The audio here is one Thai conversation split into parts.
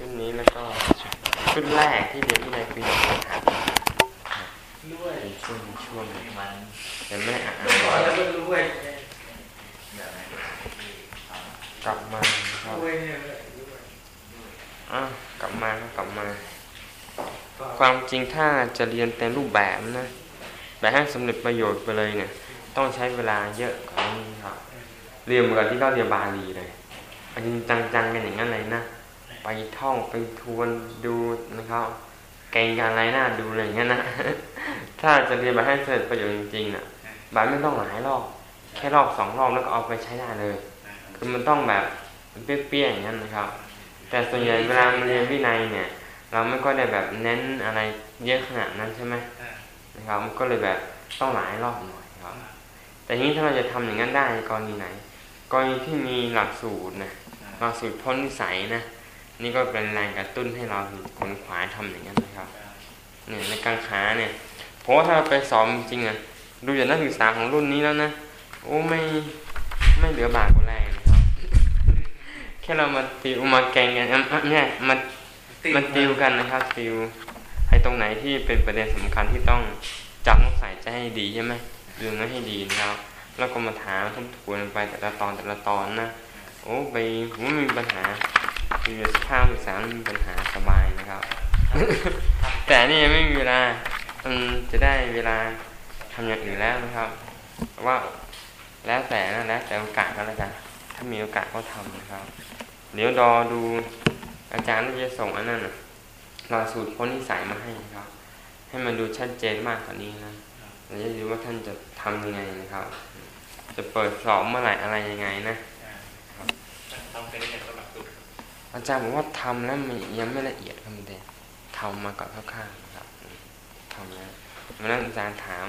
ชุดนี้แล้วก็ชุดแรกที่เรียนที่ในปีหนึ่งครับด้วยช่วงช่วงมันยังไม่ได้อ่านก่อนแล้วก็ด้วยกลับมาครับอะกลับมาครับกลับมา ความจริงถ้าจะเรียนเต็มรูปแบบนะแบบให้สำเร็จประโยชน์ไปเลยเนี่ย ต้องใช้เวลาเยอะกว่านี้ครับเรียนเหมือนกับที่เราเรียนบาลีเลยอันจริงจังๆกันอย่างนั้นเลยนะ ท่องไปทวนดูนะครับเก่งกันอะไรน่าดูอะไรอย่างเงี้ยนะถ้าจะเรียนแบบให้สำเร็จประโยชน์จริงๆน่ะแบบไม่ต้องหลายรอบแค่รอบสองรอบแล้วก็เอาไปใช้ได้เลย คือมันต้องแบบเปรี้ยๆอย่างนั้นนะครับ แต่ส่วนใหญ่เวลาเรียนวินัยเนี่ย เราไม่ก็ได้แบบเน้นอะไรเยอะขนาดนั้นใช่ไหมนะครับมันก็เลยแบบต้องหลายรอบหน่อยครับ แต่ทีนี้ถ้าเราจะทำอย่างนั้นได้กรณีไหนกรณีที่มีหลักสูตรนะหลักสูตรพ้นนิสัยนะ นี่ก็เป็นแรงกระตุ้นให้เราขนขวายทำอย่างนั้นนะครับเนี่ยในการค้าเนี่ยเพราะว่าถ้าเราไปสอบจริงอะดูจากนักศึกษาของรุ่นนี้แล้วนะโอ้ไม่ไม่เหลือบากกว่าแรงนะครับแค่เรามาติวมาแกงกันอะเนี่ยมามันติวกันนะครับติวไอ้ตรงไหนที่เป็นประเด็นสำคัญที่ต้องจำต้องใส่ใจให้ดีใช่ไหมดูนั้นให้ดีนะครับแล้วก็มาถามทบทวนไปแต่ละตอนแต่ละตอนนะโอ้ไปผมไม่มีปัญหา คือสภาพศึกษาไม่มีปัญหาสบายนะครับ แต่นี่ไม่มีเวลาจะได้เวลาทำอย่างอื่นแล้วนะครับว่าแล้วแต่นะแล้วแต่โอกาสก็แล้วกันถ้ามีโอกาสก็ทำนะครับ เดี๋ยวรอดูอาจารย์จะส่งอันนั้นรอสูตรพ้นนิสัยมาให้นะครับ ให้มันดูชัดเจนมากกว่านี้นะเราจะดูว่าท่านจะทำยังไงนะครับ จะเปิดสอบเมื่อไหร่อะไรยังไงนะต้องเป็นอย่างสำหรับ อาจารย์บอกว่าทำแล้วมันยังไม่ละเอียดครับมันเด็ทำมาก่อนข้างๆนะครับทำแล้ววันนั้นอาจารย์ถาม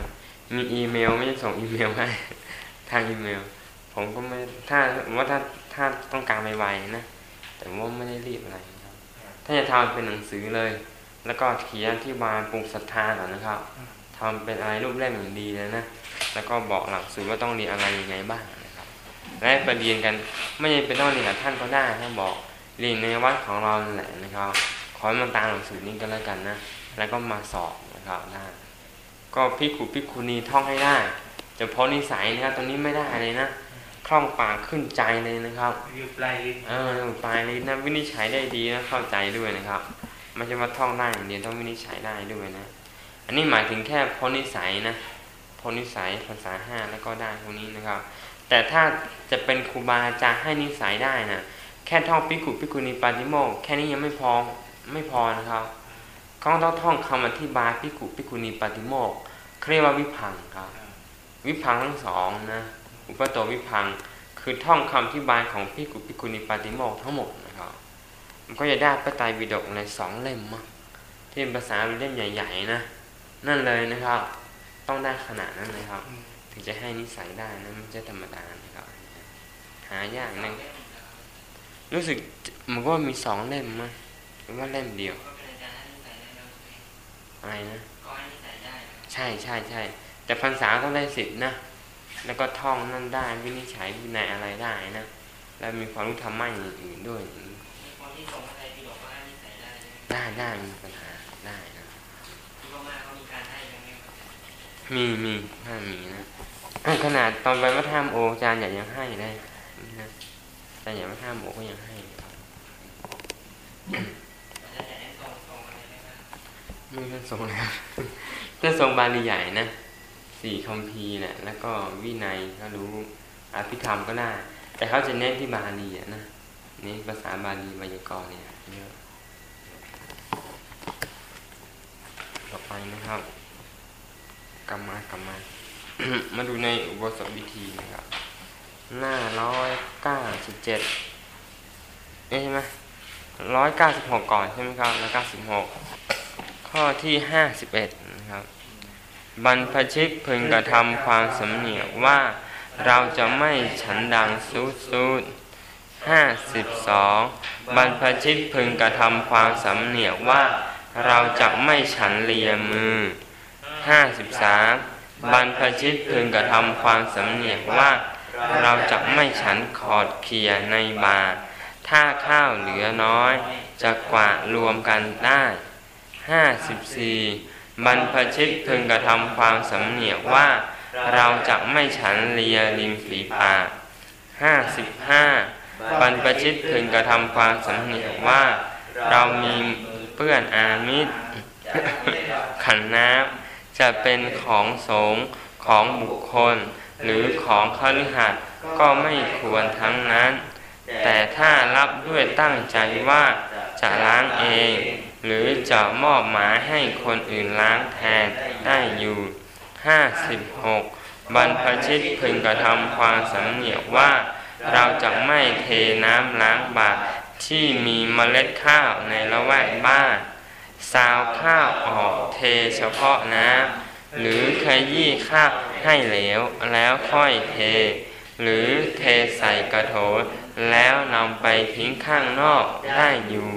มีอีเมลไม่ส่งอีเมลให้ทางอีเมล ผมก็ไม่ถ้าว่าถ้าถ้าต้องการไวๆนะแต่ว่าไม่ได้รีบอะไรครับ ถ้าจะทำเป็นหนังสือเลย แล้วก็เขียนที่บานปลูกศรัทธาก่อนนะครับทำเป็นอะไรรูปเล่มอย่างดีเลยนะแล้วก็บอกหลักสูตรว่าต้องเรียนอะไรยังไงบ้างนะครับและไปเรียนกันไม่จำเป็นต้องเรียนกับท่านก็ได้ถ้าบอก เรียนในวัดของเรานั่นแหละนะครับ ขอให้มันตามหลักสูตรนี้ก็แล้วกันนะ แล้วก็มาสอบนะครับได้ก็พิกุพิกุณีท่องให้ได้จะเพราะนิสัยนะครับตรงนี้ไม่ได้เลยนะคล่องปากขึ้นใจเลยนะครับอยู่ปลายลิ้นเออปลายลิ้นนะวินิจฉัยได้ดีนะเข้าใจด้วยนะครับไม่ใช่ว่าท่องได้อย่างเดียวต้องวินิจฉัยได้ด้วยนะ อันนี้หมายถึงแค่พ้นนิสัยนะพ้นนิสัยภาษาห้าแล้วก็ได้พวกนี้นะครับ แต่ถ้าจะเป็นครูบาอาจารย์ให้นิสัยได้นะ แค่ท่องปิกุปิกุณีปาติโมกแค่นี้ยังไม่พอไม่พอนะครับก็ต้องท่องคำอธิบายปิกุปิกุณีปาติโมกเรียกว่าวิพังครับ วิพังทั้งสองนะอุปโตวิพังคือท่องคำอธิบายของพิกุปิกุณีปาติโมกทั้งหมดนะครับมันก็จะได้พระไตรปิฎกในสองเล่มมั้งที่เป็นภาษาเล่มใหญ่ๆนะนั่นเลยนะครับ ต้องได้ขนาดนั้นเลยครับ ถึงจะให้นิสัยได้นะม่ใช่ธรรมดานะครับหายากนะ รู้สึกมันก็มีสองเล่มมั้งหรือว่าเล่มเดียวอะไรนะใช่ใช่ใช่แต่พรรษาต้องได้สิบนะแล้วก็ท่องนั่นได้วินิจฉัยวินัยอะไรได้นะแล้วมีความรู้ธรรมะอย่างอื่นด้วยได้ได้มีปัญหาได้นะมีมีถ้ามีนะขนาดตอนไปวัดท่ามโออาจารย์ใหญ่ยังให้เลย อาจารย์ใหญ่วัดท่ามโอก็ยังให้ ไม่เป็นทรงแล้วเป็นทรงบาลีใหญ่นะสี่คำพีร์แหละ แล้วก็วินัยก็รู้อภิธรรมก็ได้ แต่เขาจะเน้นที่บาลีอะนะน้นภาษาบาลีไวยากรณ์เนี่ยเยอะต่อไปนะครับกลับมากลับมา มาดูในอุโบสถวิธีนะครับ หน้าร้อยเก้าสิบเจ็ดเอ๊ะใช่ไหมร้อยเก้าสิบหกก่อนใช่ไหมครับแล้วเก้าสิบหกข้อที่ห้าสิบเอ็ดนะครับ บรรพชิตพึงกระทำความสำเนียกว่าเราจะไม่ฉันดังซูดซูดห้าสิบสองบรรพชิตพึงกระทำความสำเนียกว่าเราจะไม่ฉันเลียมือห้าสิบสามบรรพชิตพึงกระทำความสำเนียกว่า เราจะไม่ฉันขอดเคียในบาถ้าข้าวเหลือน้อย จะกวารวมกันได้ห้าสิบสี่บรรพชิตพึงกระทำความสำเนียกว่าเราจะไม่ฉันเลียริมฝีปากห้าสิบห้าบรรพชิตพึงกระทำความสำเนียกว่า เรามีเปื้อนอามิตรขันน้ำจะเป็นของสงฆ์ ของบุคคล หรือของคฤหัสถ์ก็ไม่ควรทั้งนั้น แต่ถ้ารับด้วยตั้งใจว่าจะล้างเอง หรือจะมอบหมายให้คนอื่นล้างแทนได้อยู่ 56 บรรพชิตพึงกระทำความสำเนียกว่า เราจะไม่เทน้ำล้างบาตรที่มีเมล็ดข้าวในละแวกบ้าน ซาวข้าวออกเทเฉพาะน้ำ หรือขยี้ข้าวให้เหลวแล้วค่อยเท หรือเทใส่กระโถนแล้วนำไปทิ้งข้างนอกได้อยู่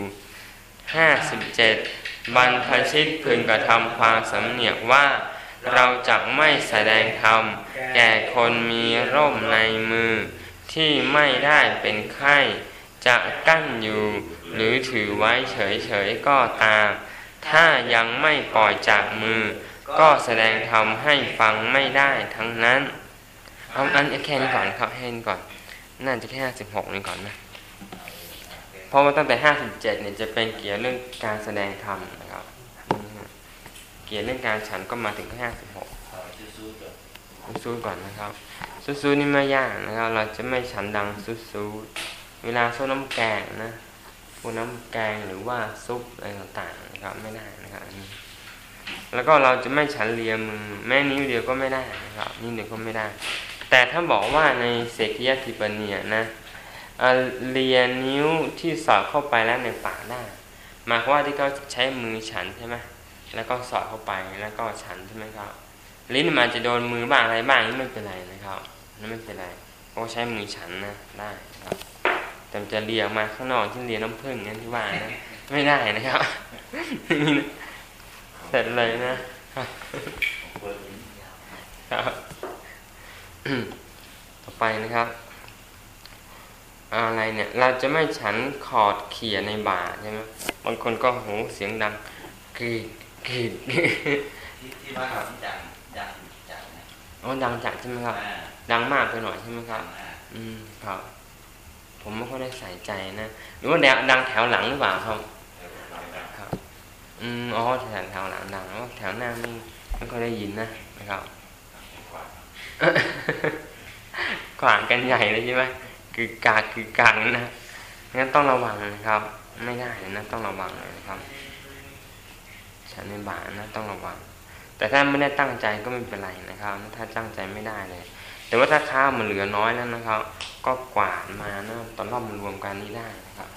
57บรรพชิตพึงกระทำความสำเนียกว่า เราจะไม่แสดงธรรม แก่คนมีร่มในมือ ที่ไม่ได้เป็นไข้ จะกั้นอยู่ หรือถือไว้เฉยๆก็ตาม ถ้ายังไม่ปล่อยจากมือ ก็แสดงธรรมให้ฟังไม่ได้ทั้งนั้นเอาอันแค่นี้ก่อนครับแค่นี้ก่อน น่าจะแค่ห้าสิบหกนี่ก่อนนะเพราะว่าตั้งแต่ห้าสิบเจ็ดเนี่ยจะเป็นเกี่ยวเรื่องการแสดงธรรมนะครับเกี่ยวเรื่องการฉันก็มาถึงแค่ห้าสิบหกซูดก่อนนะครับซูดๆนี่ไม่ยากนะครับ เราจะไม่ฉันดังซูดๆเวลาซดน้ำแกงนะพวกน้ำแกงหรือว่าซุปอะไรต่างๆนะครับไม่ได้นะครับ แล้วก็เราจะไม่ฉันเลียมือ แม่นิ้วเดียวก็ไม่ได้นะครับนิ้วเดียวก็ไม่ได้ แต่ถ้าบอกว่าในเสกยติปเนียนะเลียนิ้วที่สอดเข้าไปแล้วในปากได้หมายความว่าที่เขาใช้มือฉันใช่ไหมแล้วก็สอดเข้าไปแล้วก็ฉันใช่ไหมครับ ลิ้นมันอาจจะโดนมือบ้างอะไรบ้างนี่ไม่เป็นไรนะครับนั่นไม่เป็นไรก็ใช้มือฉันนะได้ครับแต่จะเลียออกมาข้างนอกที่เลียน้ำผึ้งนั่นที่ว่านะไม่ได้นะครับ เสร็จเลยนะ ครับต่อไปนะครับ อะไรเนี่ย เราจะไม่ฉันขอดเขี่ยในบาทใช่ไหมบางคนก็โหเสียงดังกรีดกรีดที่ที่บ้านเราที่ดังดังจังนะอ๋อดังจัดใช่ไหมครับอ่าดังมากไปหน่อยใช่ไหมคดัรับงอ่าอืมครับ ผมไม่ค่อยได้ใส่ใจนะ หรือว่าแนวดังแถวหลังหรือเปล่าครับครับ อืมอ๋อแถวแถวหลังดังแล้วแถวหน้าไม่ไม่ค่อยได้ยินนะนะครับขวางกันใหญ่เลยใช่ไหมคือกากคือกางนะงั้นต้องระวังนะครับ ไม่ได้นะต้องระวังเลยนะครับฉันในบาทนะต้องระวัง แต่ถ้าไม่ได้ตั้งใจก็ไม่เป็นไรนะครับ ถ้าตั้งใจไม่ได้เลย แต่ว่าถ้าข้าวมันเหลือน้อยแล้วนะครับ ก็กวาดมานะตอนรอบมันรวมกันนี้ได้นะครับ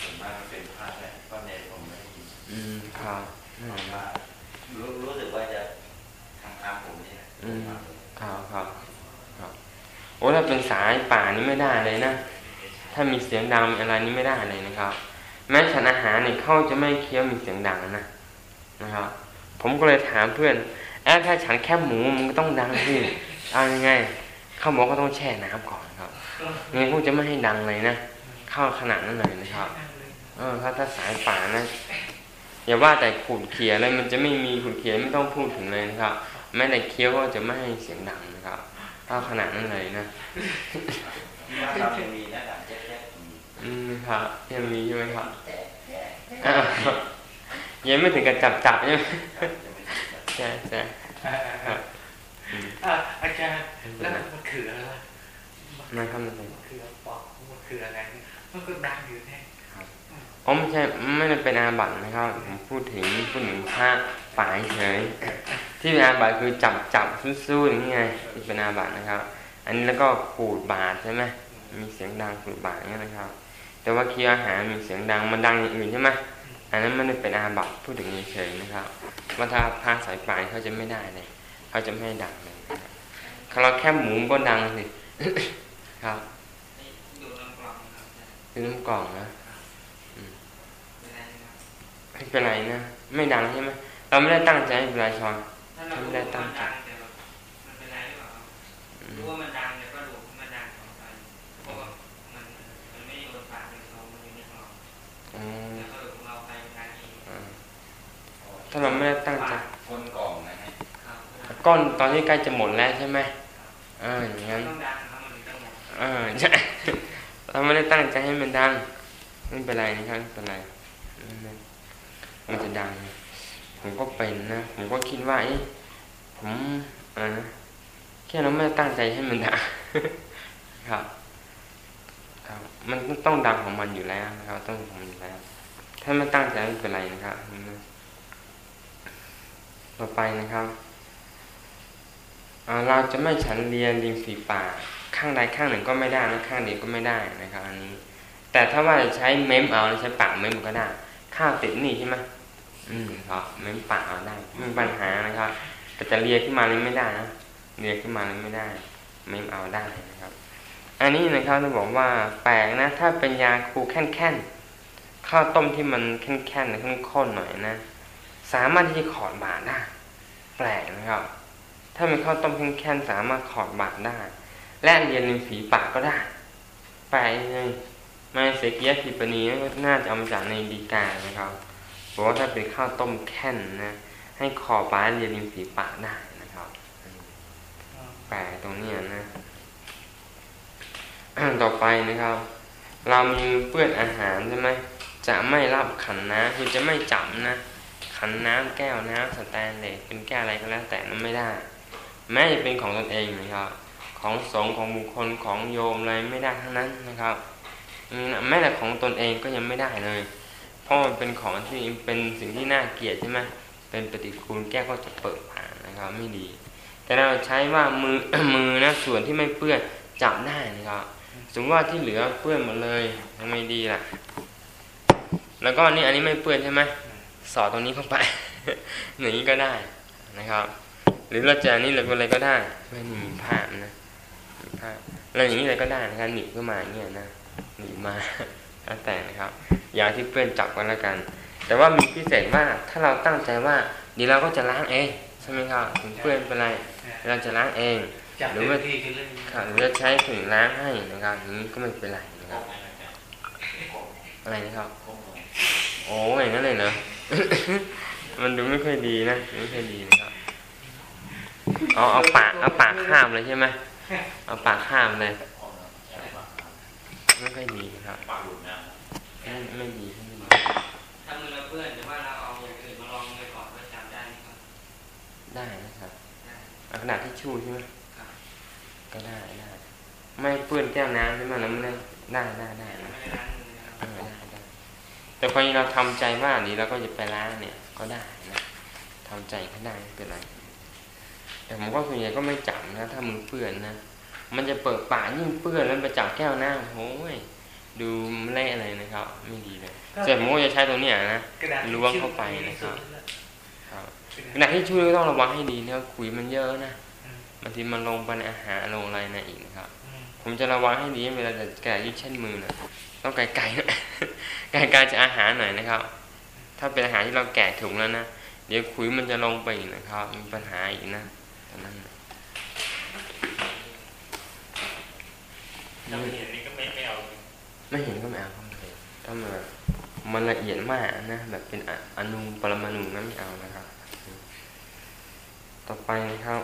ส่วนมากเป็นพลาแอืมครับอืมว่ารู้รู้สึกว่าจะทางทางผมนี่แหละอืมครับครับครับโอ้ถ้าเป็นสายป่านี่ไม่ได้เลยนะถ้ามีเสียงดังอะไรนี่ไม่ได้เลยนะครับ แม้ฉันอาหารเนี่ยเขาจะไม่เคี้ยวมีเสียงดังนะนะครับผมก็เลยถามเพื่อนแอบถ้าฉันแค่หมูมันก็ต้องดังสิเอายังไงเขาบอกก็ต้องแช่น้ำก่อนครับงั้นพวกจะไม่ให้ดังเลยนะเข้าขนาดนั้นเลยนะครับ เออถ้าถ้าสายป่านะ อย่าว่าแต่ขูดเขียเลยมันจะไม่มีขูดเขียไม่ต้องพูดถึงเลยนะครับ แม้แต่เคี้ยวก็จะไม่ให้เสียงดังนะครับเข้าขนาดนั้นเลยนะที่บ้านเรายังมีหน้าต่างแจ๊กๆมีอืมครับยังมีใช่ไหมครับแจ๊กแจ๊กอ้าวยังไม่ถึงกับจับจับใช่ไหมจะไม่ถึงแบบใช่ใช่อ่าครับอืมอ่าอาจารย์แล้วมันคืออะไรนะครับมันเป็นมันคือปอกมันคืออะไรมันก็ดังอยู่แน่ อ๋อไม่ใช่ไม่ได้เป็นอาบัตินะครับ ผมพูดถึงพูดถึงพระป่าเฉย ที่เป็นอาบัติคือจับจับสู้ๆอย่างนี้ไงที่เป็นอาบัตินะครับ อันนี้แล้วก็ขูดบาดใช่ไหมมีเสียงดังขูดบาดอย่างนี้ยนะครับ แต่ว่าเคี้ยวอาหารมีเสียงดังมันดังอย่างอื่นใช่ไหมอันนั้นไม่ได้เป็นอาบัติพูดถึงเฉยๆนะครับว่าถ้าพระสายป่านเขาจะไม่ได้เลยเขาจะไม่ให้ดังเลยนะครับเราแค่หมูก็ดังสิครับดูลำกลองครับคือน้ำกล่องนะเป็นไรครับ ไม่เป็นไรนะไม่ดังใช่ไหมเราไม่ได้ตั้งใจให้เป็นไรชอนถ้าเรารู้ว่ามันดังแต่แบบมันเป็นไรหรือเปล่าครับอืมรู้ว่ามันดังเนี่ยก็ดูมันดังต่อไปเพราะว่ามันมันอืมแล้วก็ของเราไปงานเองอ่าถ้าเราไม่ได้ตั้งใจคนกล่องนะฮะครับก้อนตอนที่ใกล้จะหมดแล้วใช่ไหมเอออย่างนั้นต้องดังนะครับมันถึงจะหมดเออใช่เราไม่ได้ตั้งใจให้มันดังไม่เป็นไรนะครับไม่เป็นไร มันจะดัง ผมก็เป็นนะ ผมก็คิดว่าเอ๊ะผมอ่านะแค่เราไม่ตั้งใจให้มันดังครับ ครับ มันต้องดังของมันอยู่แล้วนะครับ ต้องของมันอยู่แล้ว ถ้าไม่ตั้งใจไม่เป็นไรนะครับต่อไปนะครับเราจะไม่ฉันเรียนริมฝีปากข้างใดข้างหนึ่งก็ไม่ได้นะข้างเดียวก็ไม่ได้นะครับอันนี้ แต่ถ้าว่าใช้เม้มเอาใช้ปากเม้มก็ได้ ข้าวติดนี่ใช่ไหม อืมครับเม้มปากเอาได้ไม่มีปัญหานะครับแต่จะเลียขึ้นมาเลยไม่ได้นะเลียขึ้นมาเลยไม่ได้เม้มเอาได้นะครับ อันนี้นะครับจะบอกว่าแปลกนะ ถ้าเป็นยาคูแค่นๆข้าวต้มที่มันแค่นๆข้นข้นๆหน่อยนะสามารถที่จะขอดบาดได้แปลกนะครับ ถ้าเป็นข้าวต้มแค่นๆสามารถขอดบาดได้และเรียนริมฝีปากก็ได้แปลกเลยมาเสกียทิปนีก็น่าจะเอามาจากในดีกานะครับ บอว่าถ้าเป็นข้าวต้มแค่นนะให้ขอบบาดเรียริมฝีปากได้นะครับแปลตรงนี้นะต่อไปนะครับ เรามีเปื้อนอาหารใช่ไหมจะไม่รับขันน้ำคือจะไม่จับนะ ขันน้ำแก้วน้ำสแตนเลสเป็นแก้วอะไรก็แล้วแต่นั้นไม่ได้ แม้จะเป็นของตนเองนะครับของสงของบุคคลของโยมอะไรไม่ได้ทั้งนั้นนะครับแม้แต่ของตนเองก็ยังไม่ได้เลย เพราะมันเป็นของที่เป็นสิ่งที่น่าเกลียดใช่ไหมเป็นปฏิกูลแก้วก็จะเปิดผ่านนะครับไม่ดี แต่เราใช้ว่ามือมือนะส่วนที่ไม่เปื้อนจับได้นะครับสมมติว่าที่เหลือเปื้อนหมดเลยทำไมดีล่ะ แล้วก็นี่อันนี้ไม่เปื้อนใช่ไหมสอดตรงนี้เข้าไปอย่างนี้ก็ได้นะครับ หรือเราจะนนี้เลยอะไรก็ได้ไม่มีผ้านะมีผ้าเราอย่างนี้เลยก็ได้นะครับหนีบขึ้นมาอย่างเงี้ยนะหนีบมา แล้วแต่นะครับอยาที่เปื้อนจับกันแล้วกัน แต่ว่ามีพิเศษว่าถ้าเราตั้งใจว่าเดี๋ยวเราก็จะล้างเองใช่ไหมครับถึงเปื้อนเป็นไรเราจะล้างเองจับหรือเต็มว่าที่คือเรื่องค่ะหรือจะใช้ถุงล้างให้นะครับอย่างนี้ก็ไม่เป็นไรนะครับอะไรนะครับโอ้อย่างนั้นเลยเนอะมันดูไม่ค่อยดีนะไม่ค่อยดีนะครับเอาเอาปากเอาปากข้ามเลยใช่ไหมเอาปากข้ามเลยไม่ค่อยดีครับปากหลุดนะ ไม่ไม่ดีไม่ดีถ้ามือเราเปื้อนหรือว่าเราเอาอย่างอื่นมาลองเลยก่อนว่าจำได้ไหมครับ ได้นะครับได้เอาขนาดที่ชู่ใช่ไหมครับก็ได้ได้ไม่เปื้อนแก้วน้ำใช่ไหมแล้วไม่ได้ได้ได้ได้นะไม่ได้ล้างมือนะครับเออได้ได้แต่พอเราทำใจว่านี้เราก็จะไปล้างเนี่ย ก็ได้นะทำใจก็ได้ไม่เป็นไรแต่ผมก็ส่วนใหญ่ก็ไม่จับนะ ถ้ามือเปื้อนนะมันจะเปิดปากยิ่งเปื้อนแล้วไปจับแก้วน้ำโอ้ย ดูเละอะไรนะครับ ไม่ดีเลยเสร็จผมก็จะใช้ตัวเนี้ยนะกระดาษล้วงเข้าไปนะครับครับขณะที่ช่วยก็ต้องระวังให้ดีนะครับขุยมันเยอะนะบางทีมันลงไปในอาหารลงอะไรนะอีกนะครับ ผมจะระวังให้ดีเวลาจะแกะยิ่งเช่นมือนะต้องไกลๆหน่อยไกลๆจะอาหารหน่อยนะครับ ถ้าเป็นอาหารที่เราแกะถุงแล้วนะเดี๋ยวขุยมันจะลงไปอีกนะครับ มีปัญหาอีกนะตอนนั้นน่ะถ้าไม่เห็นนี่ก็ ไม่เห็นก็ไม่เอาครับถ้ามันมันละเอียดมากนะแบบเป็นอนุปรมาณูนั้นไม่เอานะครับ ต่อไปนะครับ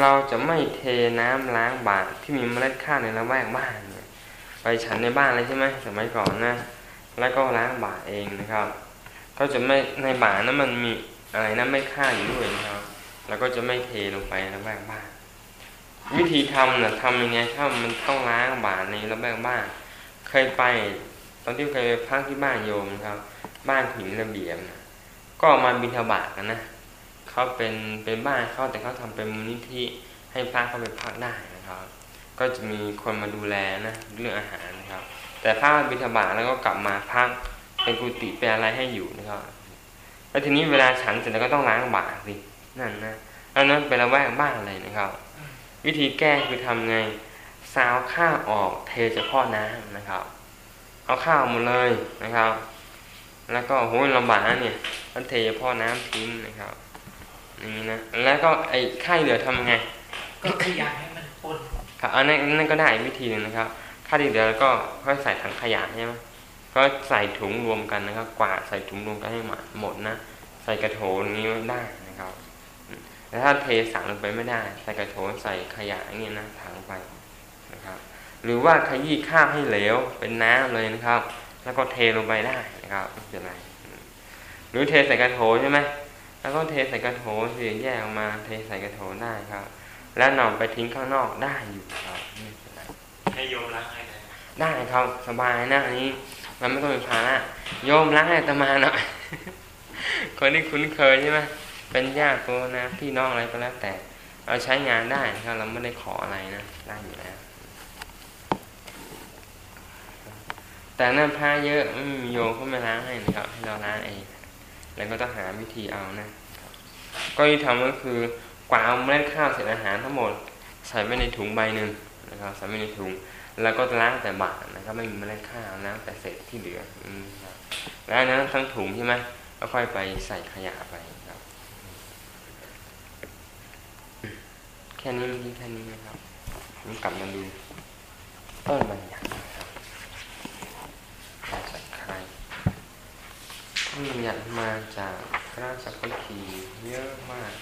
เราจะไม่เทน้ำล้างบาตรที่มีเมล็ดข้าวในละแวกบ้านเนี่ยไปฉันในบ้านเลยใช่ไหมสมัยก่อนนะ แล้วก็ล้างบาตรเองนะครับ ก็จะไม่ในบาตรนั้นมันมีอะไรนะไม่ค่าอยู่ด้วยนะครับ แล้วก็จะไม่เทลงไปในละแวกบ้านวิธีทำนะทำยังไงถ้ามันต้องล้างบาตรในละแวกบ้าน เคยไป ตอนที่เคยไปพักที่บ้านโยมนะครับ บ้านหินระเบียบนะก็มาบิณฑบาตกันนะเขาเป็นเป็นบ้านเขาแต่เขาทำเป็นมูลนิธิให้พระเข้าไปพักได้นะครับ ก็จะมีคนมาดูแลนะเรื่องอาหารนะครับ แต่ถ้าบิณฑบาตแล้วก็กลับมาพักเป็นกุฏิเป็นอะไรให้อยู่นะครับแล้วทีนี้เวลาฉันเสร็จแล้วก็ต้องล้างบาตรสินั่นนะอันนั้นเป็นละแวกบ้านเลยนะครับ วิธีแก้คือทำไงาวข้าวออกเทเฉพาะน้ำนะครับ เอาข้าวหมดเลยนะครับ แล้วก็โหยลำบากนะเนี่ยต้องเทเฉพาะน้ำทิ้งนะครับอย่างนี้นะแล้วก็ไอ้ข้าวเหลือทำไง ก็ขยายให้มันปนครับอันนั้นนั่นก็ได้อีกวิธีหนึ่งนะครับข้าวที่เหลือก็ค่อยใส่ถังขยะใช่ไหมก็ก็ใส่ถุงรวมกันนะครับ กวาดใส่ถุงรวมกันให้หมดนะ ใส่กระโถนอย่างนี้ไม่ได้นะครับแต่ถ้าเทสั่งลงไปไม่ได้ ใส่กระโถนใส่ขยะอย่างนี้นะถังไป นะครับหรือว่าขยี้ข้าวให้เหลวเป็นน้ำเลยนะครับ แล้วก็เทลงไปได้นะครับไม่เป็นไรหรือเทใส่กระโถนใช่ไหมแล้วก็เทใส่กระโถนเสียแยกออกมาเทใส่กระโถนได้ครับ แล้วนำไปทิ้งข้างนอกได้อยู่ครับไม่เป็นไรให้โยมล้างให้นะได้ครับสบายนะอันนี้มันไม่ต้องเป็นภาระโยมล้างให้อาตมาหน่อยคนที่คุ้นเคยใช่ไหมเป็นญาติตัวนะพี่น้องอะไรก็แล้วแต่เราใช้งานได้นะครับเราไม่ได้ขออะไรนะได้อยู่ แต่นั่นผ้าเยอะไม่มีโยมเขาไม่ล้างให้นะครับ ให้เราล้างเอง แล้วก็ต้องหาวิธีเอานะก็ที่ทำก็คือกวาดเอาเมล็ดข้าวเศษอาหารทั้งหมดใส่ไว้ในถุงใบหนึ่งนะครับใส่ไว้ในถุง แล้วก็ล้างแต่บาทนะครับไม่มีเมล็ดข้าวล้างแต่เศษที่เหลืออืมแล้วนั้นทั้งถุงใช่ไหมก็ค่อยไปใส่ขยะไปครับ แค่นี้แค่นี้นะครับผมกลับมาดูต้นบัญญัตินบมาจากใครต้นบั ญญัติมาจากพระราชพัคีเยอะมาก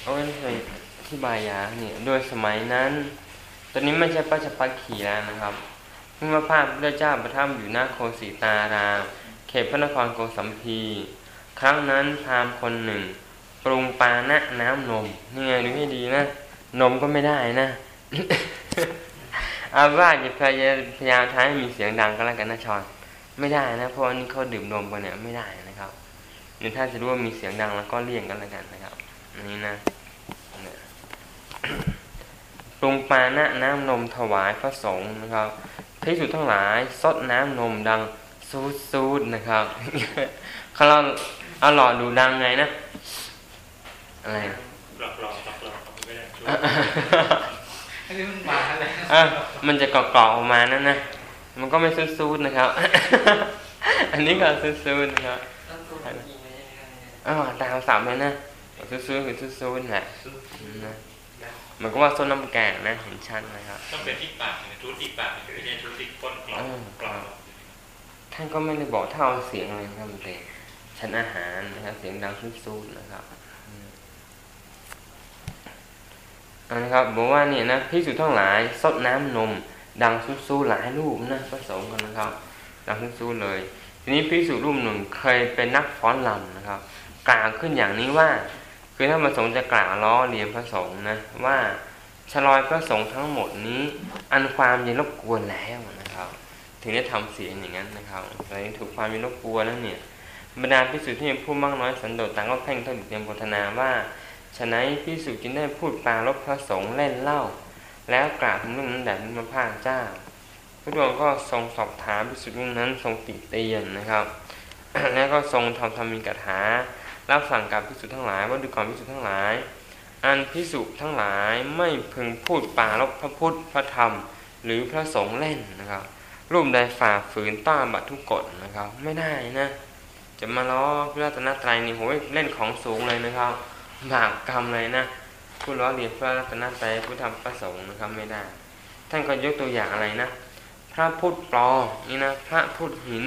เอาไว้เลยที่บายาเนี่ยโดยสมัยนั้น ตอนนี้ไม่ใช่พระราชพัคีแล้วนะครับเมื่อพระพุทธเจ้าประทับอยู่หน้าโคสีตารามเขตพระนครโกสัมพี ครั้งนั้นพราหมณ์คนหนึ่ง ปรุงปลาณะน้ำนม นี่ไงดูให้ดีนะ นมก็ไม่ได้นะ อาว่าจะพยายามพยายามทำให้มีเสียงดังก็แล้วกันนะชอนไม่ได้นะเพราะว่านี่เขาดื่มนมกันเนี่ยไม่ได้นะครับนี่ถ้าจะรู้ว่ามีเสียงดังแล้วก็เลี่ยงกันแล้วกันนะครับอันนี้นะเนี่ยปรุงปลาณะน้ำนมถวายพระสงฆ์นะครับพิสุทั้งหลายซดน้ำนมดังซูดซูดนะครับเขาเราเอาหลอดดูดังไงนะอะไรหลอกหลอกหลอกหลอกไม่ได้ อันนี้มันมาแล้วอะมันจะกรอกๆออกมานั่นนะ มันก็ไม่ซูดๆนะครับ อันนี้ก็ซูดๆนะครับต้องตัวจริงเลยใช่ไหมอ๋อตามสับเลยนะซูดๆคือซูดๆแหละนะมันก็ว่าส้นน้ำแกงนะเห็นชัดนะครับต้องเป็นที่ปากนะทุบที่ปากไม่ใช่ทุบที่ก้นกรอบกรอบท่านก็ไม่ได้บอกเท่าเสียงอะไรนะครับมันแต่ชั้นอาหารนะครับเสียงดังซูดๆนะครับอืมอั นะครับบอกว่าเนี่ยนะพิสูจทั้งหลายซดน้ำนม ดังซูดๆหลายรูปนะผสมกันนะครับ ดังซูดๆเลย ทีนี้พิสูจรูปหนึ่งเคยเป็นนักฟ้อนลำนะครับ กล่าวขึ้นอย่างนี้ว่า คือถ้าประสงค์จะกล่าวล้อเลียนพระสงฆ์นะว่าชลอยพระสงฆ์ทั้งหมดนี้ อันความย็นรบกวนแล้วนะครับ ถึงได้ทำเสียงอย่างนั้นนะครับอะไรถูกความมีรบกวนแล้วเนี่ยบรรดาพิสุทธิ์ที่มีผู้มากน้อยสันโดษต่างก็เพ่งเท่าดุเตรียมโพธนาว่า ฉะนั้นพิสุทธิ์จึงได้พูดปารบพระสงฆ์เล่นเล่า แล้วกล่าวถึงเรื่องนั้นแด่พระพาคเจ้าพระองก็ทรงสอบถามพิสุทธิ์เรื่งนั้นทรงติเตียนนะครับ แล้วก็ทรงทำธรรมิกถารับสั่งกับพิสุจิทั้งหลายว่าดูก่อนพิสุจิทั้งหลาย อันพิสุทั้งหลายไม่พึงพูดปารบพระพุทธพระธรรม หรือพระสงฆ์เล่นนะครับรูปใดฝ่าฝืนต้าบัตทุกกฎนะครับ ไม่ได้นะ จะมาล้อพระรัตนตรัยนี่โหยเล่นของสูงเลยนะครับ บาปกรรมเลยนะผู้ล้อเลียนพระรัตนตรัยผู้ทำพระสงฆ์นะครับไม่ได้ ท่านก็ยกตัวอย่างอะไรนะ พระพุทธปลอนี่นะพระพุทธหิน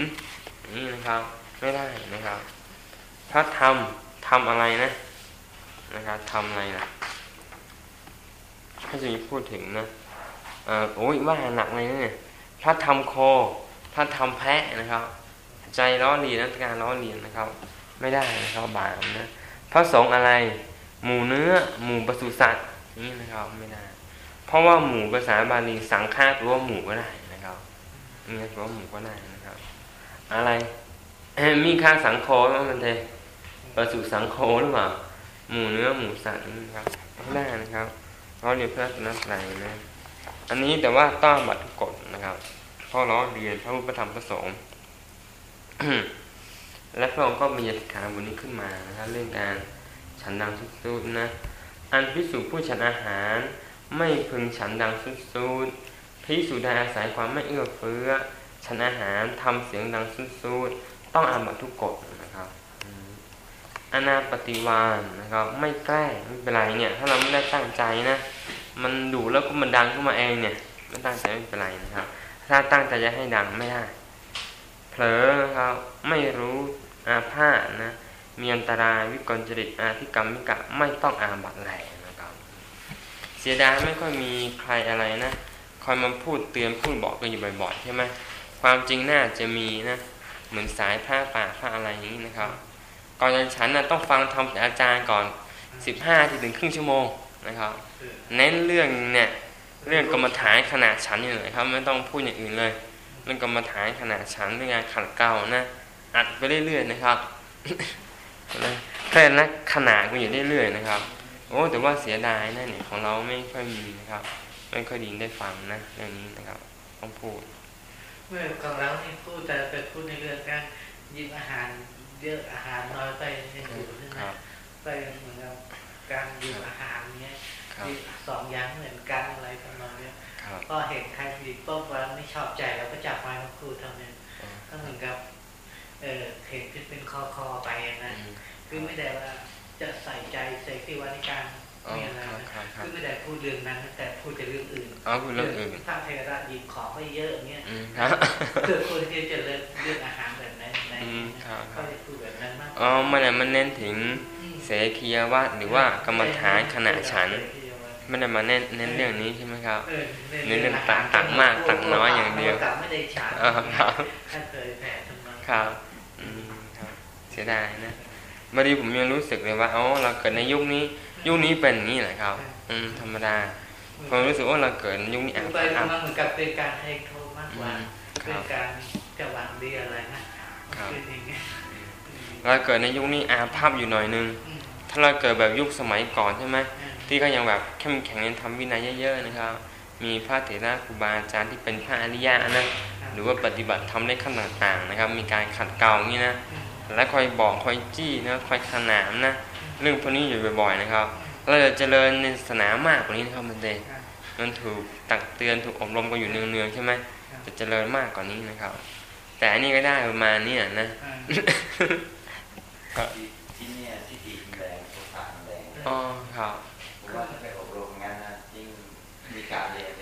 นี่นะครับ ไม่ได้นะครับ พระธรรมทำอะไรนะนะครับทำอะไรนะถ้าจะมีพูดถึงนะเอ่อโอ้ยว่าหนักเลยนะเนี่ยพระธรรมโคพระธรรมแพะนะครับ ใจล้อเลียนนักการล้อเลียนนะครับ ไม่ได้นะครับบาปนะ พระสงฆ์อะไร หมู่เนื้อ หมู่ปศุสัตว์นี่นะครับไม่ได้เพราะว่าหมู่ภาษาบาลีสังฆาแปลว่าหมู่ก็ได้นะครับนี่แปลว่าหมู่ก็ได้นะครับ อะไรมีค่าสังโฆไหมมันเทปศุสังโฆหรือเปล่าหมู่เนื้อหมู่สัตว์นี่นะครับไม่ได้นะครับล้อเลียนพระรัตนตรัยนะอันนี้แต่ว่าต้องบัตรกฎนะครับเพ่อล้อเรียนพระพุทธธรรมพระสงฆ์ และพระองค์ก็มียติขาบนนี้ขึ้นมานะครับเรื่องการฉันดังสุดๆนะอันพิสูจผู้ฉันอาหาร ไม่พึงฉันดังสุดๆพิสูจได้อาศัยความไม่เอื้อเฟื้อ ฉันอาหารทำเสียงดังสุดๆต้องอาบัตทุกกฎนะครับอนาปฏิวานนะครับไม่แกล้ไม่เป็นไรเนี่ย ถ้าเราไม่ได้ตั้งใจนะมันดูแล้วก็มันดังขึ้นมาเองเนี่ยไม่ตั้งใจไม่เป็นไรนะครับ ถ้าตั้งใจจะให้ดังไม่ได้เผลอนะครับไม่รู้ อาพาธนะ มีอันตรายวิกลจริตอาธิกรรมมิกะไม่ต้องอาบัตแหลนะครับ เสียดายไม่ค่อยมีใครอะไรนะคอยมาพูดเตือนพูดบอกกันอยู่บ่อยๆใช่ไหมความจริงน่าจะมีนะเหมือนสายผ้าป่าผ้าอะไรอย่างนี้นะครับ ก่อนจะฉันนะต้องฟังทำจากอาจารย์ก่อน 15ถึงครึ่งชั่วโมงนะครับ เน้นเรื่องเนี่ยเรื่องกรรมฐานขนาดฉันอยู่เลยครับ ไม่ต้องพูดอย่างอื่นเลย เรื่องกรรมฐานขนาดฉันเรื่องงานขัดเกลานะ อัดไปเรื่อยๆนะครับนะแค่นักขนาดกันอยู่เรื่อยๆนะครับ โอ้แต่ว่าเสียดายนะเนี่ยของเราไม่ค่อยมีนะครับ ไม่ค่อยดีได้ฟังนะเรื่องนี้นะครับต้องพูด เมื่อของเรานี่พูดแต่ไปพูดในเรื่องการหยิบอาหารเยอะอาหารน้อยไปในสูตรใช่ไหมครับไปเหมือนกับการหยิบอาหารเนี้ยครับหยิบสองอย่างเหมือนกันอะไรทำนองเนี้ยครับก็เห็นใครหยิบปุ๊บแล้วไม่ชอบใจเราก็จับไม้มาพูดเท่านั้นก็เหมือนกับ เออเห็นที่เป็นคอคอๆไปอะนะอืมคือไม่ได้ว่าจะใส่ใจใส่ที่ว่าในการอ๋อมีอะไรครับนะครับครับคือไม่ได้พูดเรื่องนั้น แต่พูดแต่เรื่องอื่นอ๋อพูดเรื่องอื่นถ้าเทระหยิบของไปเยอะอย่างเงี้ยอืมครับเกิดคนที่จะเลิกเรื่องอาหารแบบนั้นในอืมครับคก็รับจะพูดแบบนั้นมากกอ๋อว่ามันน่ะมันเน้นถึงเสขียวัตหรือว่ากรรมฐานขณะฉันไม่ได้มาเน้นเน้นเรื่องนี้ใช่ไหมครับเออเน้นเรื่องตักตักมากตักน้อยอย่างเดียวตักไม่ได้ฉันอ๋อครับถ้าเคยแผ่ทำนองครับอืมครับ เสียดายนะบางทีผมยังรู้สึกเลยว่าอ๋อเราเกิดในยุคนี้ ยุคนี้เป็นอย่างนี้แหละครับ อืมธรรมดาผมรู้สึกว่าเราเกิดในยุคนี้อะไปอะมาเหมือนกับเป็นการเทคโทษมากอืกว่ามคเป็รันบการจะหวังดีอะไรนะครับเป็นอย่างเงี้ยเราเกิดในยุคนี้อาภัพอยู่หน่อยนึงอืมถ้าเราเกิดแบบยุคสมัยก่อนใช่ไหมอืมที่ก็ยังแบบเข้มแข็งในทำวินัยเยอะๆนะครับ มีพระเถระครูบาอาจารย์ที่เป็นพระอริยะนะ หรือว่าปฏิบัติทำได้ขั้นต่างๆนะครับ มีการขัดเกลาอย่างนี้นะและคอยบอกคอยจี้นะคอยขนามนะเรื่องพวกนี้อยู่บ่อยๆนะครับเราจะเจริญในศาสนามากกว่านี้นะครับมันเดมันถูกตักเตือนถูกอบรมกันอยู่เนืองๆใช่ไหมจะเจริญมากกว่านี้นะครับ แต่อันนี้ก็ได้ประมาณเนี้ยนะอ่าที่ที่เนี่ยที่ตีมันแรงโทสะมันแรงอ๋อครับผมว่าถ้าไปอบรมงั้นนะยิ่งมีการเรียน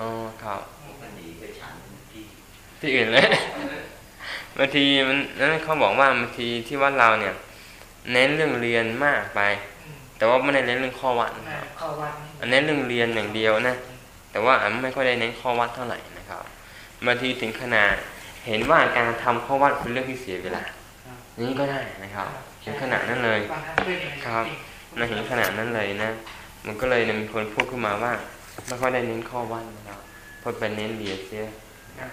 อะอ๋อครับพวกมันหนีไปฉันที่ที่อื่นเลยบางทีมันนั่นเขาบอกว่าบางทีที่วัดเราเนี่ย เน้นเรื่องเรียนมากไปอืมแต่ว่าไม่ได้เน้นเรื่องข้อวัดนะครับข้อวัดอันเน้นเรื่องเรียนอย่างเดียวนะแต่ว่าอันไม่ค่อยได้เน้นข้อวัดเท่าไหร่นะครับบางทีถึงขนาดเห็นว่าการทำข้อวัดเป็นเรื่องที่เสียเวลานี่ก็ได้นะครับถึงขนาดนั้นเลยบางครั้งเป็นอย่างนั้นครับจงนะเห็นขนาดนั้นเลยนะ มันก็เลยมีคนพูดขึ้นมาว่า ไม่ค่อยได้เน้นข้อวัดนะครับเพราะเป็นเน้นเรียนเสียงนี้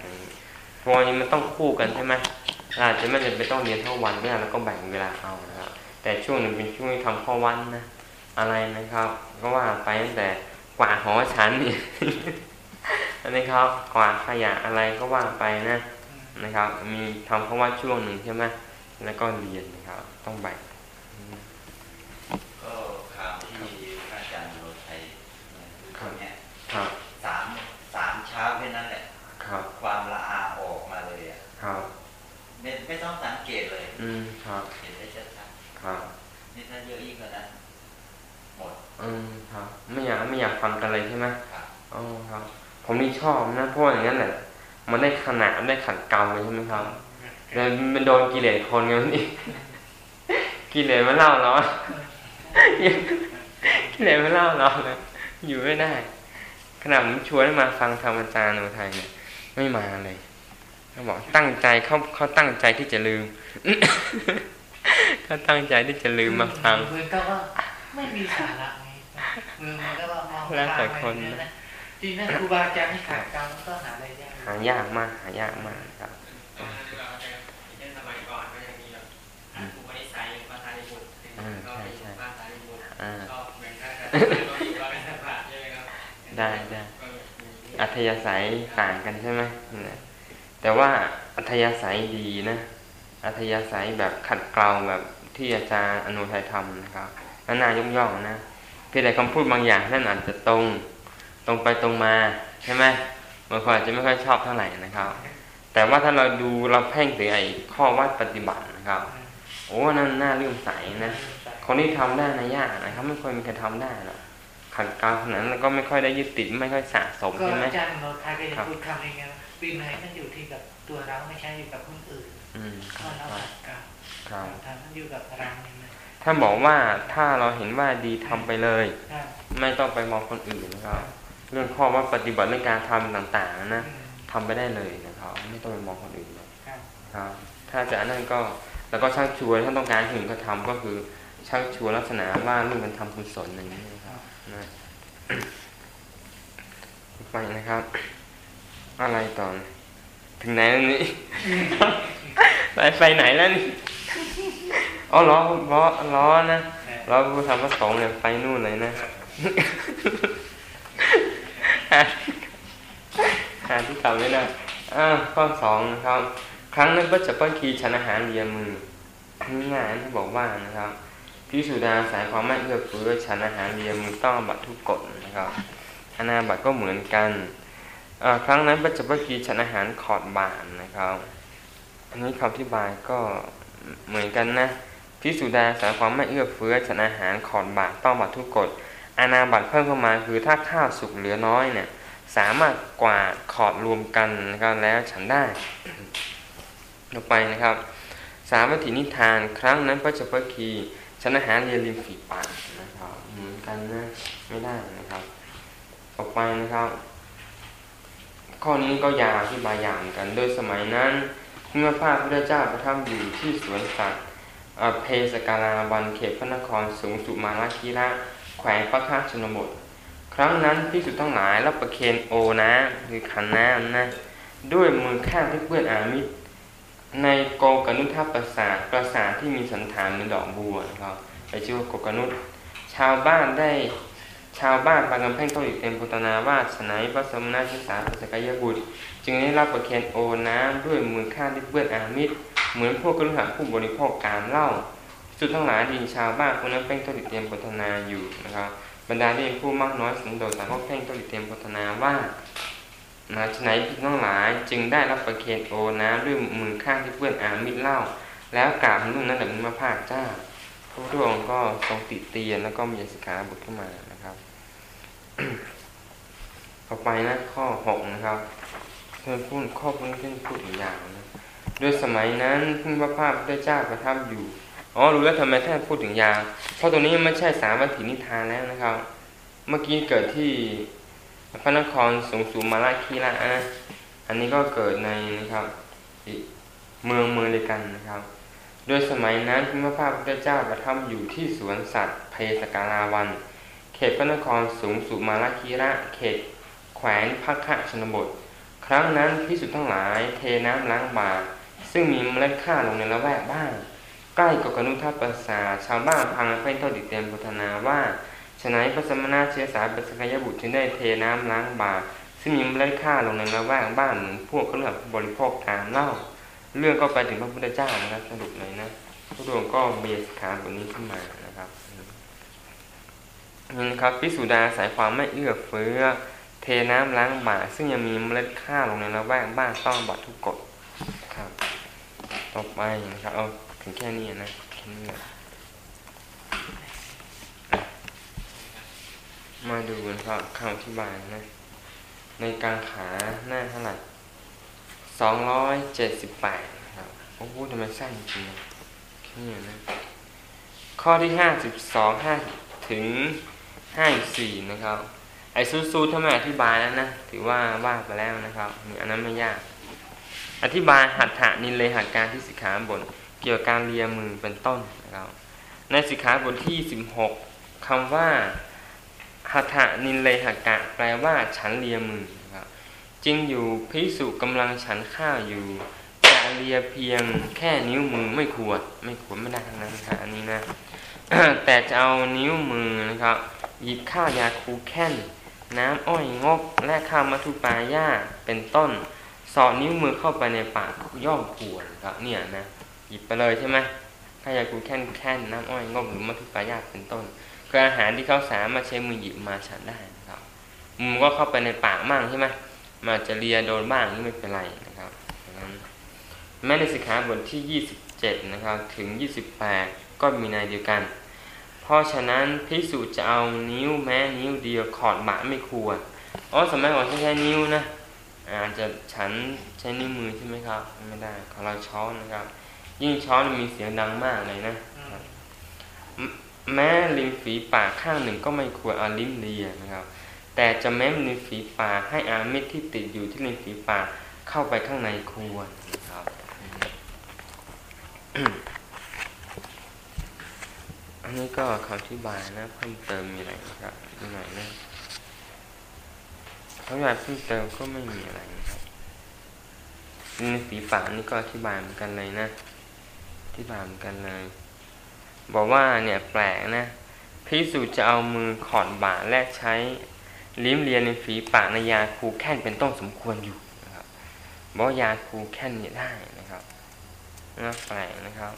เพราะวันนี้มันต้องคู่กันใช่ไหมอาจจะไม่จำเป็นต้องเรียนทั้งวันก็ได้แล้วก็แบ่งเวลาเอานะครับแต่ช่วงหนึ่งเป็นช่วงที่ทำข้อวัดนะอะไรนะครับ ก็ว่าไปตั้งแต่กวาดหอฉันนี่อันนี้ครับกวาดขยะอะไรก็ว่าไปนะนะครับ มีทำข้อวัดช่วงหนึ่งใช่ไหมแล้วก็เรียนนะครับ ต้องแบ่ง ก็ข่าวที่พระอาจารย์โรชัยเนี่ยคือคนเนี้ย ครับ สาม สามเช้าแค่นั้นแหละครับ ความละอาออกมาเลยอะครับไม่ไม่ต้องสังเกตเลย อืมครับ เห็นได้ชัดครับๆนี่ถ้าเยอะยิ่งกว่านั้นหมด อืมครับ ไม่อยากไม่อยากฟังกันเลยใช่ไหมครับอ๋อครับ ผมนี่ชอบนะเพราะว่าอย่างนั้นแหละ มันได้ขนาดได้ขัดเกลาเลยใช่ไหมครับแต่มันโดนกิเลสคนไงนี่กิเลสมันเล่าเรากิเลสมันเล่าเราเลยอยู่ไม่ได้ ขนาดผมชวนให้มาฟังธรรมอาจารย์โนไทยเนี่ยไม่มาเลยเขาบอกตั้งใจเขาเขาตั้งใจที่จะลืมเขาตั้งใจที่จะลืมมาฟังเหมือนกับว่าไม่มีสาระไงเหมือนกับว่ามองแล้วแต่ข้ามไปคนอย่างนะนะจริงนะครูบาอาจารย์ที่ขาดกรรมก็หาอะไรยากหายากมากหายากมากครับ ได้ได้อัธยาศัยต่างกันใช่ไหมแต่ว่าอัธยาศัยดีนะอัธยาศัยแบบขัดเกลาแบบที่อาจารย์อนุทัยทำนะครับนั่นนายกย่องนะเพียงแต่คำพูดบางอย่างท่านอาจจะตรงตรงไปตรงมาใช่ไหมบางคนอาจจะไม่ค่อยชอบเท่าไหร่นะครับ แต่ว่าถ้าเราดูเราเพ่งถึงไอ้ข้อวัดปฏิบัตินะครับ โอ้นั่นน่าเลื่อมใสนะคนที่ทำได้นะยากนะครับไม่ค่อยมีใครทำได้หรอก ขขัดเกลาขนาดนั้นแล้วก็ไม่ค่อยได้ยึดติดไม่ค่อยสะสมก็ใช่ไหมอาจารย์โนทายก็จะครับพูดคำนี้ไงว่าวินัยนั่นอยู่ที่กับตัวเราไม่ใช่อยู่กับคนอื่นอืมคก็รับเราขัดเกลาครับทำนั่นอยู่กับเราเองนะท่านบอกว่าถ้าเราเห็นว่าดีทำไปเลยครับไม่ต้องไปมองคนอื่นนะครับเรื่องข้อว่าปฏิบัติเรื่องการทำต่างๆนะอืมทำไปได้เลยนะครับ ไม่ต้องไปมองคนอื่นเลยครับครับ ถ้าจะนั่นก็แล้วก็ชักชวนถ้าต้องการถึงก็ทำก็คือชักชวนลักษณะว่าเรื่องการทำกุศลอย่างนี้ นะไปนะครับ อะไรต่อนถึงไหนแล้วนี่ไปไปไหนแล้วนี่อ๋อล้อล้อล้อนะล้อผู้ทำพระสงฆ์เนี่ยไปนู่นเลยนะหาที่กลับไม่ได้อ่าข้อสองนะครับ ครั้งนั้นก็จะป้อนคีฉันอาหารเลียมือง่ายๆที่บอกว่านะครับ พิสุดาสายความไม่เอื้อเฟื้อฉันอาหารเลียมต้องบัตรทุกกฎนะครับอนาบัตก็เหมือนกันครั้งนั้นปัจจุบันกีฉันอาหารขอดบานนะครับ อันนี้คำอธิบายก็เหมือนกันนะพิสุดาสายความไม่เอื้อเฟื้อฉันอาหารขอดบาทต้องบัตรทุกกฎอานาบัตเพิ่มเข้ามาคือถ้าข้าวสุกเหลือน้อยเนี่ยสามารถกวาดขอดรวมกันนะครับแล้วฉันได้ต่อไปนะครับ สามวัตถินิทานครั้งนั้นพระเจ้าพระคี ฉันอาหารเรียนริมฝีปากนะครับเหมือนกันนะไม่ได้นะครับ ต่อไปนะครับ ข้อนี้ก็ยาวที่บายอย่างกัน โดยสมัยนั้นเมื่อพระพุทธเจ้าประทับอยู่ที่สวนสัตว์เอ่อเพสการาวันเขตพระนครสูงสุมาลคีระแขวงพระคาชนบท ครั้งนั้นพิสุทั้งหลายรับประเคนโอน้ำหรือขันน้ำนะด้วยมือข้างที่เปื้อนอามิตร ในโกกนุทัปราสาทปราสาทที่มีสันฐานเป็นดอกบัวนะครับไปชื่อว่าโกกนุทชาวบ้านได้ชาวบ้านปางกำแพงต้องอีกเต็มพุทนาว่าสนัยพระสมณชิสาปสกายบุตร จึงได้รับประเคนโอน้ำด้วยมือข้าที่เปื้อนอามิตร เหมือนพวกกระหัผู้บริโภคการเหล้าสุดทั้งหลายดินชาวบ้านคนนั้นเพ่งต้องอีกเต็มพุทนาอยู่นะครับบรรดาที่เป็นผู้มากน้อยสันโดษต่างก็เพ่งต้องอีกเต็มพุทนาว่า นะฉะนั้นพิทั้งหลายจึงได้รับประเคนโอน้ำด้วยมือข้างที่เปื้อนอามิตรเล้าแล้วกราบนุ่นนั้นแหละมุมาภาคเจ้าพระพุทธองค์ก็ทรงติเตียนแล้วก็มีสิกขาบทขึ้นมานะครับ ต่อไปนะข้อหกนะครับเพื่อนพูดข้อพูดขึ้นพูดอีกอย่างนะโดยสมัยนั้นพึ่งพระภาพพระเจ้าประทับอยู่อ๋อรู้แล้วทำไมท่านพูดถึงยาเพราะตัวนี้ไม่ใช่สามวัตถินิทานแล้วนะครับ เมื่อกี้เกิดที่ พระนครสูงสูงมาลาคีระนะอันนี้ก็เกิดในนะครับเมืองเมืองเดียวกันนะครับ โดยสมัยนั้นพระพาพระเจ้าประทับอยู่ที่สวนสัตว์เพสการาวัน เขตพระนครสูงสุมาลาคีระเขตแขวงพักขะชนบท ครั้งนั้นพิสุทธ์ทั้งหลายเทน้ำล้างบาซึ่งมีเมล็ดข้าวลงในละแวกบ้านใกล้กับกนุทัปปราสาชาวบ้านพังเพ่งเท่าดิเตรียมพัฒนาว่า ฉะนั้นพระสมณะเชื้อสายปัสกายบุตรจึงได้เทน้ำล้างบาตรซึ่งมีเมล็ดข้าลงในละแวกบ้านเหมือนพวกเครื่องบริโภคการเหล้าเรื่องก็ไปถึงพระพุทธเจ้านะครับสรุปเลยนะพระดวงก็เบียสขาบทนี้ขึ้นมานะครับนี่นะครับพิสุดาสายความไม่เอื้อเฟื้อ เทน้ำล้างบาตรซึ่งยังมีเมล็ดข้าวลงในละแวกบ้านต้องบัตรทุกกฎครับ ต่อไปนะครับเอาถึงแค่นี้นะแค่นี้แหละ มาดูนะครับคำอธิบายนะ ในกลางขาหน้าเท่าไหร่สองร้อยเจ็ดสิบแปดครับโอ้โหทำไมสั้นจริงนะแค่นี้นะ ข้อที่ห้าสิบสองห้าถึงห้าสี่นะครับ ไอ้ซูๆถ้าไมอธิบายแล้วนะ ถือว่าว่าไปแล้วนะครับอันนั้นไม่ยาก อธิบายหัตถะนิเลหัการที่สิกขาบทเกี่ยวกับการเลียมือเป็นต้นนะครับ ในสิกขาบทที่16คำว่า หัตถะนิเลหกะแปลว่าฉันเลียมือนะครับจริงอยู่พิสุกำลังฉันข้าวอยู่จะเลียเพียงแค่นิ้วมือไม่ควรไม่ควรไม่ได้ทั้งนั้นนะครับอันนี้นะแต่จะเอานิ้วมือนะครับหยิบข้าวยาคูแค้นน้ำอ้อยงกและข้าวมัทุปายาเป็นต้น สอดนิ้วมือเข้าไปในปากย่อมปวดครับเนี่ยนะหยิบไปเลยใช่ไหมข้าวยาคูแค้นแค้นน้ำอ้อยงกหรือมัทุปายาเป็นต้น คืออาหารที่เขาสามารถใช้มือหยิบมาฉันได้นะครับมือก็เข้าไปในปากมั่งใช่ไหมมาจะเลียโดนบ้างนี่ไม่เป็นไรนะครับแม้ในสิกขาบทที่ 27 นะครับ ถึง 28 ก็มีในเดียวกัน เพราะฉะนั้นพิสูจจะเอานิ้วแม้นิ้วเดียวขอดบาไม่ควรอ๋อสมัยก่อนใช้ใช้นิ้วนะอาจจะฉันใช้นิ้วมือใช่ไหมครับ ไม่ได้ของเราช้อนนะครับ ยิ่งช้อนมีเสียงดังมากเลยนะ แม้ริมฝีปากข้างหนึ่งก็ไม่ควรเอาลิ้นเลียนะครับ แต่จะแม้ริมฝีปากให้อาเม็ดที่ติดอยู่ที่ริมฝีปากเข้าไปข้างในควรนะครับอันนี้ก็คำอธิบายนะเพิ่มเติมมีอะไรครับมีหน่อยนะคำอธิบายเพิ่มเติมก็ไม่มีอะไรนะครับในฝีปากนี่ก็อธิบายเหมือนกันเลยนะอธิบายเหมือนกันเลย บอกว่าเนี่ยแปลกนะพิสูจน์จะเอามือขอดบ่าและใช้ลิ้มเลียในฝีปากในยาคูแค่นเป็นต้นสมควรอยู่นะครับบอกยาคูแค่นเนี่ยได้นะครับน่าแปลกนะครับ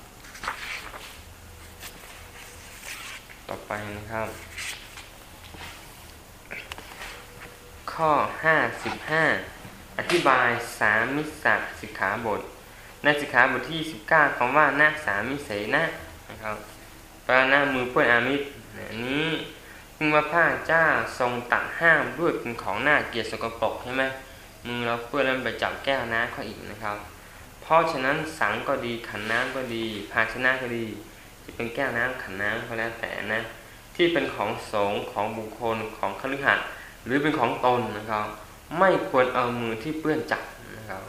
ต่อไปนะครับ ข้อ55อธิบายสามิสสิกขาบท ในสิกขาบทที่19คำว่านาสามิเสนะนะครับ ปาหน้ามือเปื้อนอามิตรอันนี้พึงว่าพระเจ้าทรงตัดห้ามด้วยเป็นของหน้าเกียรติสกปรกใช่ไหมมือเราเปื้อนแล้วไปจับแก้วน้ำเขาอีกนะครับ เพราะฉะนั้นสังก็ดีขันน้ำก็ดีภาชนะก็ดีจะเป็นแก้วน้ำขันน้ำก็แล้วแต่นะ ที่เป็นของสงฆ์ของบุคคลของคฤหัสถ์หรือเป็นของตนนะครับ ไม่ควรเอามือที่เปื้อนจับนะครับ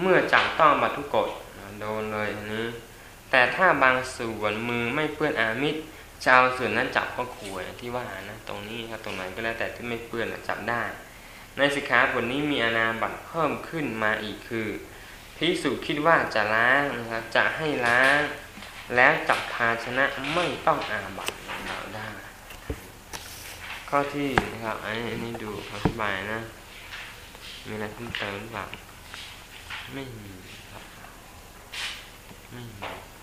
เมื่อจับต้องบัตรทุกกฎโดนเลยอันนี้ แต่ถ้าบางส่วนมือไม่เปื้อนอามิตรจะเอาส่วนนั้นจับก็ควรที่ว่านะตรงนี้ครับตรงไหนก็แล้วแต่ที่ไม่เปื้อนจับได้ ในสิกขาบทนี้มีอนาบัตเพิ่มขึ้นมาอีกคือพิสุคิดว่าจะล้างนะครับจะให้ล้าง แล้วจับภาชนะไม่ต้องอาบัตเราได้ ข้อที่นะครับอันนี้อันนี้ดูอธิบายนะ มีอะไรเพิ่มเติมหรือเปล่าไม่มีครับไม่มี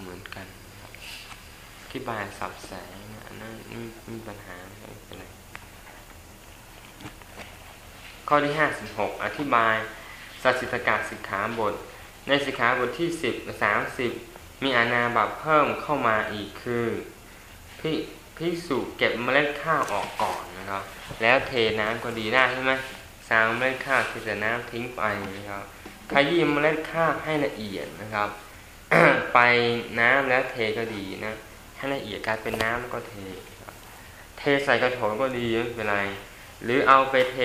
เหมือนกันอธิบายสับแสงนะอันนั้นไม่มีปัญหาไม่เป็นไรข้อที่ห้าสิบหกอธิบายสัจจิตกาสิกขาบท ในสิกขาบทที่สิบสามสิบมีอานาบัตเพิ่มเข้ามาอีกคือพิพิสุเก็บเมล็ดข้าวออกก่อนนะครับ แล้วเทน้ำก็ดีได้ใช่ไหมสางเมล็ดข้าวคือแต่น้ำทิ้งไปนะครับขยี้เมล็ดข้าวให้ละเอียดนะครับ ไปน้ำแล้วเทก็ดีนะให้ละเอียดกลายเป็นน้ำแล้วก็เท เทใส่กระโถนก็ดีไม่เป็นไร หรือเอาไปเท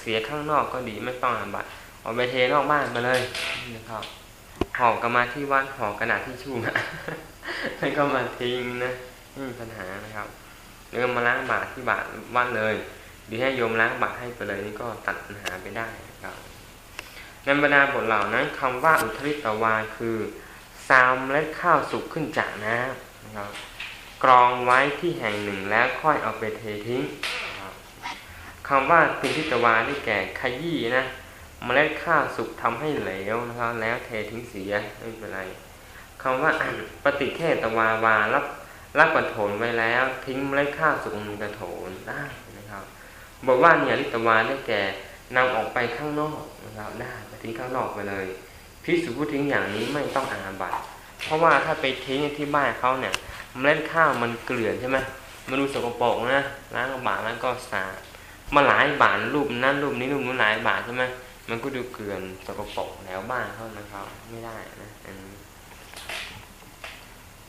เสียข้างนอกก็ดีไม่ต้องอาบัตเอาไปเทนอกบ้านไปเลยนะครับห่อกระมาที่วัดห่อกระดาษที่ชุ่แล้วก็มาทิ้งนะไม่มีปัญหานะครับหรือมาล้างบาตรที่บาตรวัดเลยหรือให้โยมล้างบาตรให้ไปเลยนี่ก็ตัดปัญหาไปได้นะครับในบรรดาบทเหล่านั้นคำว่าอุทริตวาคือ ซาวเมล็ดข้าวสุกขึ้นจากน้ำนะครับกรองไว้ที่แห่งหนึ่งแล้วค่อยเอาไปเททิ้งนะครับคำว่าพิทิตวาได้แก่ขยี้นะเมล็ดข้าวสุกทำให้เหลวนะครับ แล้วเททิ้งเสียไม่เป็นไรคำว่าปฏิเทตวาวารับรับกระโถนไว้แล้ว ทิ้งเมล็ดข้าวสุกในกระโถนได้นะครับบอกว่าเนี่ยลิตวาได้แก่นำออกไปข้างนอกนะครับได้ไปทิ้งข้างนอกไปเลย พิสูจผู้ทิ้งอย่างนี้ไม่ต้องอาบัตเพราะว่าถ้าไปทิ้งที่บ้านเขาเนี่ยเมล็ดข้าวมันเกลื่อนใช่ไหมมันดูสกปรกนะล้างบาทแล้วก็สาดมาหลายบาทรูปนั้นรูปนี้รูปนู้นหลายบาทใช่ไหมมันก็ดูเกลื่อนสกปรกแล้วบ้านเขานะครับไม่ได้นะอันนี้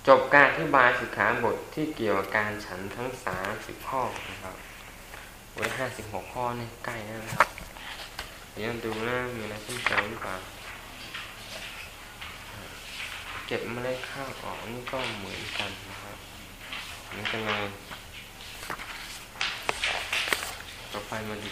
จบการอธิบายสิกขาบทที่เกี่ยวกับการฉันทั้งสามสิบข้อนะครับบทห้าสิบหกข้อนี่ใกล้แล้วนะครับ เดี๋ยวดูนะมีอะไรเพิ่มเติมหรือเปล่า เก็บเมล็ดข้าวออกนี่ก็เหมือนกันนะครับเหมือนกันเลยต่อไปมาดู